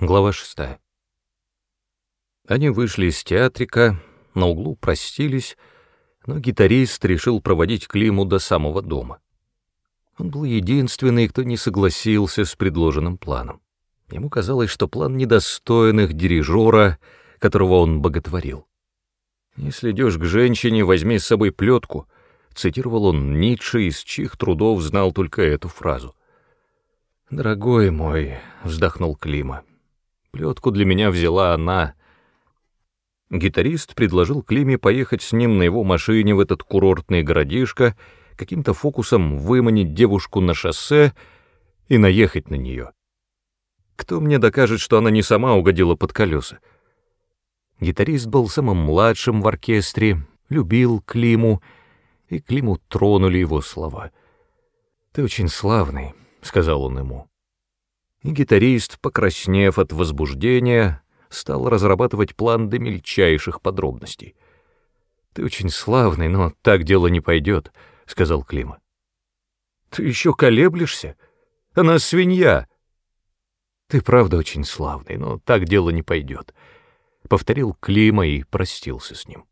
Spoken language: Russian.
Глава шестая. Они вышли из театрика, на углу простились, но гитарист решил проводить Климу до самого дома. Он был единственный, кто не согласился с предложенным планом. Ему казалось, что план недостоин их дирижера, которого он боготворил. «Если идешь к женщине, возьми с собой плетку», — цитировал он Ницше, из чьих трудов знал только эту фразу. «Дорогой мой», — вздохнул Клима, — «плетку для меня взяла она». Гитарист предложил Климе поехать с ним на его машине в этот курортный городишко, каким-то фокусом выманить девушку на шоссе и наехать на нее. Кто мне докажет, что она не сама угодила под колеса? Гитарист был самым младшим в оркестре, любил Климу, и Климу тронули его слова. «Ты очень славный», — сказал он ему. И гитарист, покраснев от возбуждения, стал разрабатывать план до мельчайших подробностей. «Ты очень славный, но так дело не пойдет», — сказал Клима. «Ты еще колеблешься? Она свинья!» «Ты правда очень славный, но так дело не пойдет», — повторил Клима и простился с ним.